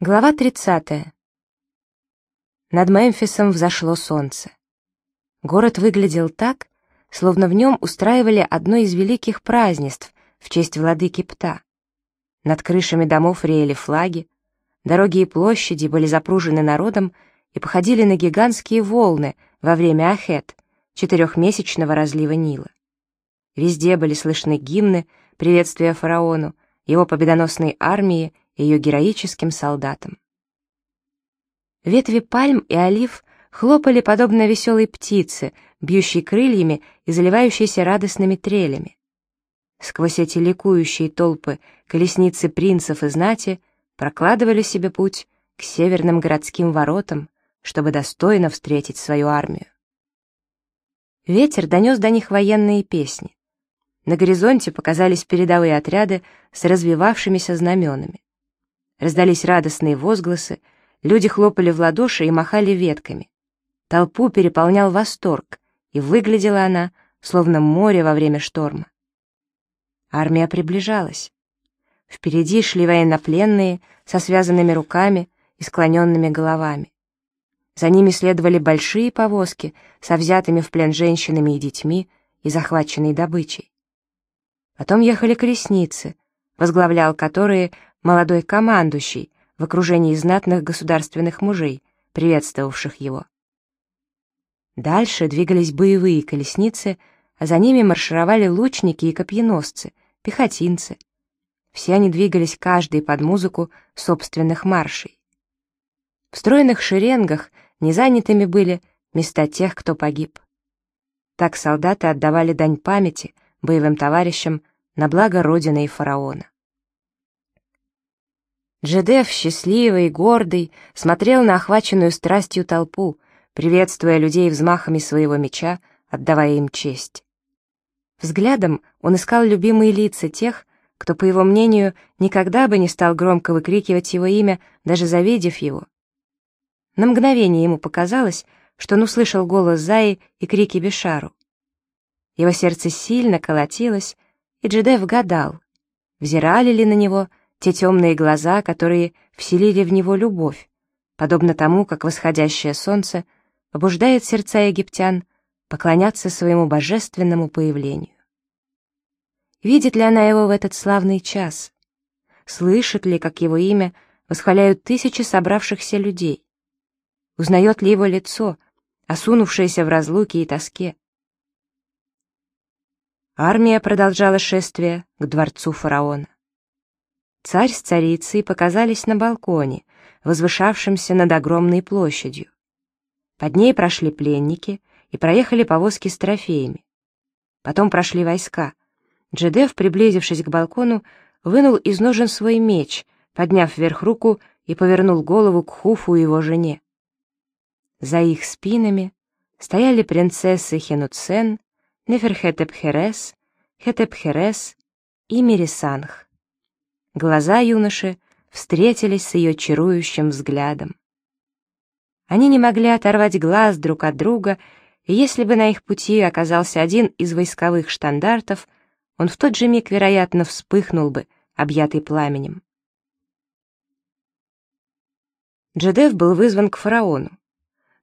Глава 30. Над Мемфисом взошло солнце. Город выглядел так, словно в нем устраивали одно из великих празднеств в честь владыки Пта. Над крышами домов реяли флаги, дороги и площади были запружены народом и походили на гигантские волны во время Ахет, четырехмесячного разлива Нила. Везде были слышны гимны, приветствия фараону, его победоносной армии ее героическим солдатам. Ветви пальм и олив хлопали подобно веселой птице, бьющей крыльями и заливающейся радостными трелями. Сквозь эти ликующие толпы колесницы принцев и знати прокладывали себе путь к северным городским воротам, чтобы достойно встретить свою армию. Ветер донес до них военные песни. На горизонте показались передовые отряды с развивавшимися знаменами. Раздались радостные возгласы, люди хлопали в ладоши и махали ветками. Толпу переполнял восторг, и выглядела она, словно море во время шторма. Армия приближалась. Впереди шли военнопленные со связанными руками и склоненными головами. За ними следовали большие повозки со взятыми в плен женщинами и детьми и захваченной добычей. Потом ехали колесницы, возглавлял которые молодой командующий в окружении знатных государственных мужей, приветствовавших его. Дальше двигались боевые колесницы, а за ними маршировали лучники и копьеносцы, пехотинцы. Все они двигались каждый под музыку собственных маршей. В стройных шеренгах незанятыми были места тех, кто погиб. Так солдаты отдавали дань памяти боевым товарищам на благо Родины и фараона. Джедеф, счастливый, гордый, смотрел на охваченную страстью толпу, приветствуя людей взмахами своего меча, отдавая им честь. Взглядом он искал любимые лица тех, кто, по его мнению, никогда бы не стал громко выкрикивать его имя, даже завидев его. На мгновение ему показалось, что он услышал голос Заи и крики Бешару. Его сердце сильно колотилось, и Джедеф гадал, взирали ли на него — те темные глаза, которые вселили в него любовь, подобно тому, как восходящее солнце побуждает сердца египтян поклоняться своему божественному появлению. Видит ли она его в этот славный час? Слышит ли, как его имя восхваляют тысячи собравшихся людей? Узнает ли его лицо, осунувшееся в разлуке и тоске? Армия продолжала шествие к дворцу фараона. Царь с царицей показались на балконе, возвышавшемся над огромной площадью. Под ней прошли пленники и проехали повозки с трофеями. Потом прошли войска. Джедеф, приблизившись к балкону, вынул из ножен свой меч, подняв вверх руку и повернул голову к Хуфу и его жене. За их спинами стояли принцессы Хенуцен, Неферхетепхерес, Хетепхерес и Мирисанх. Глаза юноши встретились с ее чарующим взглядом. Они не могли оторвать глаз друг от друга, и если бы на их пути оказался один из войсковых штандартов, он в тот же миг, вероятно, вспыхнул бы, объятый пламенем. Джедеф был вызван к фараону.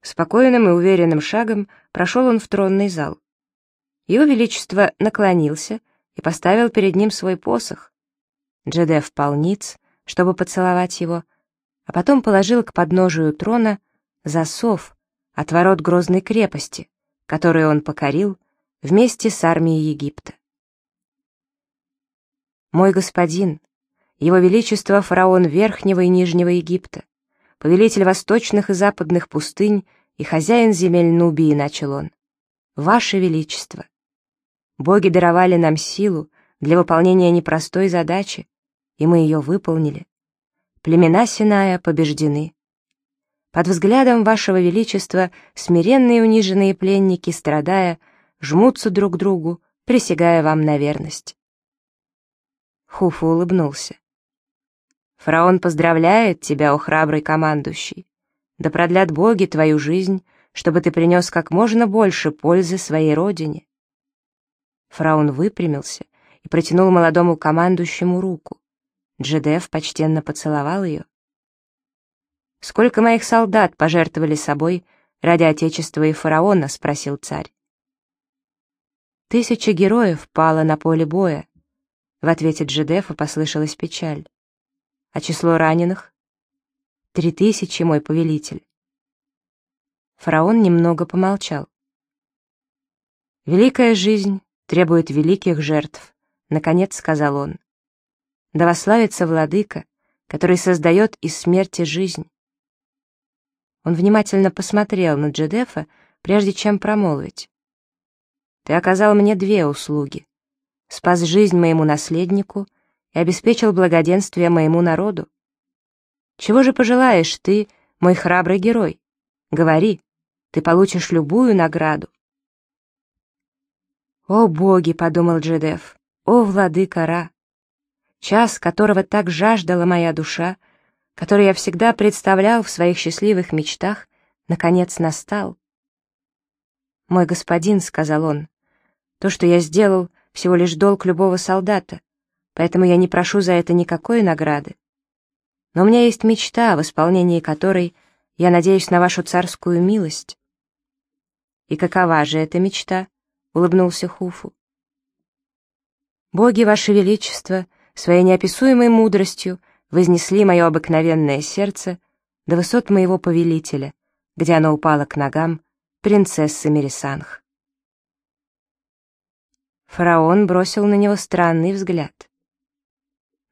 Спокойным и уверенным шагом прошел он в тронный зал. Его Величество наклонился и поставил перед ним свой посох, Джедеф впал ниц, чтобы поцеловать его, а потом положил к подножию трона засов от ворот грозной крепости, которую он покорил вместе с армией Египта. «Мой господин, его величество фараон Верхнего и Нижнего Египта, повелитель восточных и западных пустынь и хозяин земель Нубии», — начал он. «Ваше величество, боги даровали нам силу для выполнения непростой задачи, и мы ее выполнили. Племена Синая побеждены. Под взглядом вашего величества смиренные униженные пленники, страдая, жмутся друг к другу, присягая вам на верность. Хуфу улыбнулся. Фараон поздравляет тебя, о храбрый командующий. Да продлят боги твою жизнь, чтобы ты принес как можно больше пользы своей родине. Фараон выпрямился и протянул молодому командующему руку. Джедеф почтенно поцеловал ее. «Сколько моих солдат пожертвовали собой ради Отечества и фараона?» — спросил царь. «Тысяча героев пало на поле боя», — в ответе Джедефа послышалась печаль. «А число раненых?» «Три тысячи, мой повелитель». Фараон немного помолчал. «Великая жизнь требует великих жертв», — наконец сказал он. «Да вославится владыка, который создает из смерти жизнь». Он внимательно посмотрел на Джедефа, прежде чем промолвить. «Ты оказал мне две услуги. Спас жизнь моему наследнику и обеспечил благоденствие моему народу. Чего же пожелаешь ты, мой храбрый герой? Говори, ты получишь любую награду». «О боги!» — подумал Джедеф. «О, владыка Ра! Час, которого так жаждала моя душа, который я всегда представлял в своих счастливых мечтах, наконец настал». «Мой господин», — сказал он, — «то, что я сделал, всего лишь долг любого солдата, поэтому я не прошу за это никакой награды. Но у меня есть мечта, в исполнении которой я надеюсь на вашу царскую милость». «И какова же эта мечта?» — улыбнулся Хуфу. «Боги, Ваше Величество, своей неописуемой мудростью вознесли мое обыкновенное сердце до высот моего повелителя, где оно упало к ногам принцессы Мерисанх». Фараон бросил на него странный взгляд.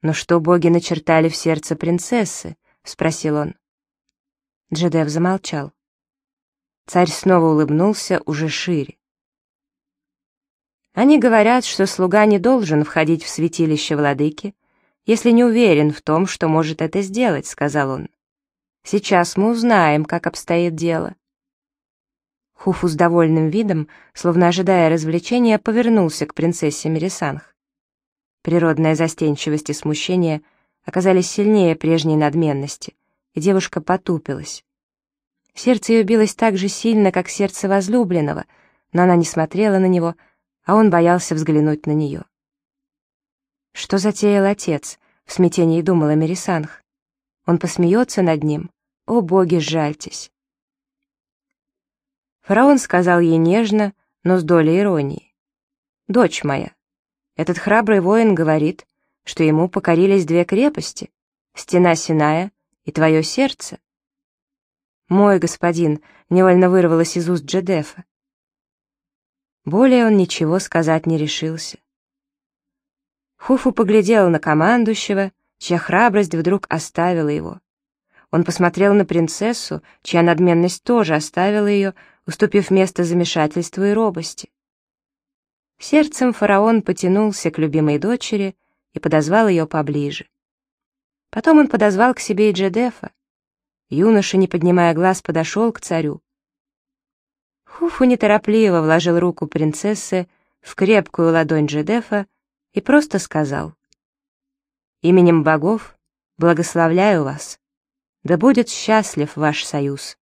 «Но что боги начертали в сердце принцессы?» — спросил он. Джедев замолчал. Царь снова улыбнулся уже шире. Они говорят, что слуга не должен входить в святилище владыки, если не уверен в том, что может это сделать, сказал он. Сейчас мы узнаем, как обстоит дело. Хуфу с довольным видом, словно ожидая развлечения, повернулся к принцессе Мерисанх. Природная застенчивость и смущение оказались сильнее прежней надменности, и девушка потупилась. Сердце ее билось так же сильно, как сердце возлюбленного, но она не смотрела на него, а он боялся взглянуть на нее. Что затеял отец, в смятении думала Мерисанх. Он посмеется над ним. О, боги, жальтесь. Фараон сказал ей нежно, но с долей иронии. «Дочь моя, этот храбрый воин говорит, что ему покорились две крепости — стена Синая и твое сердце». «Мой господин», — невольно вырвалось из уст Джедефа. Более он ничего сказать не решился. Хуфу поглядел на командующего, чья храбрость вдруг оставила его. Он посмотрел на принцессу, чья надменность тоже оставила ее, уступив место замешательству и робости. Сердцем фараон потянулся к любимой дочери и подозвал ее поближе. Потом он подозвал к себе и Джедефа. Юноша, не поднимая глаз, подошел к царю. Хуфу неторопливо вложил руку принцессы в крепкую ладонь Джедефа и просто сказал «Именем богов благословляю вас, да будет счастлив ваш союз».